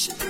Washington.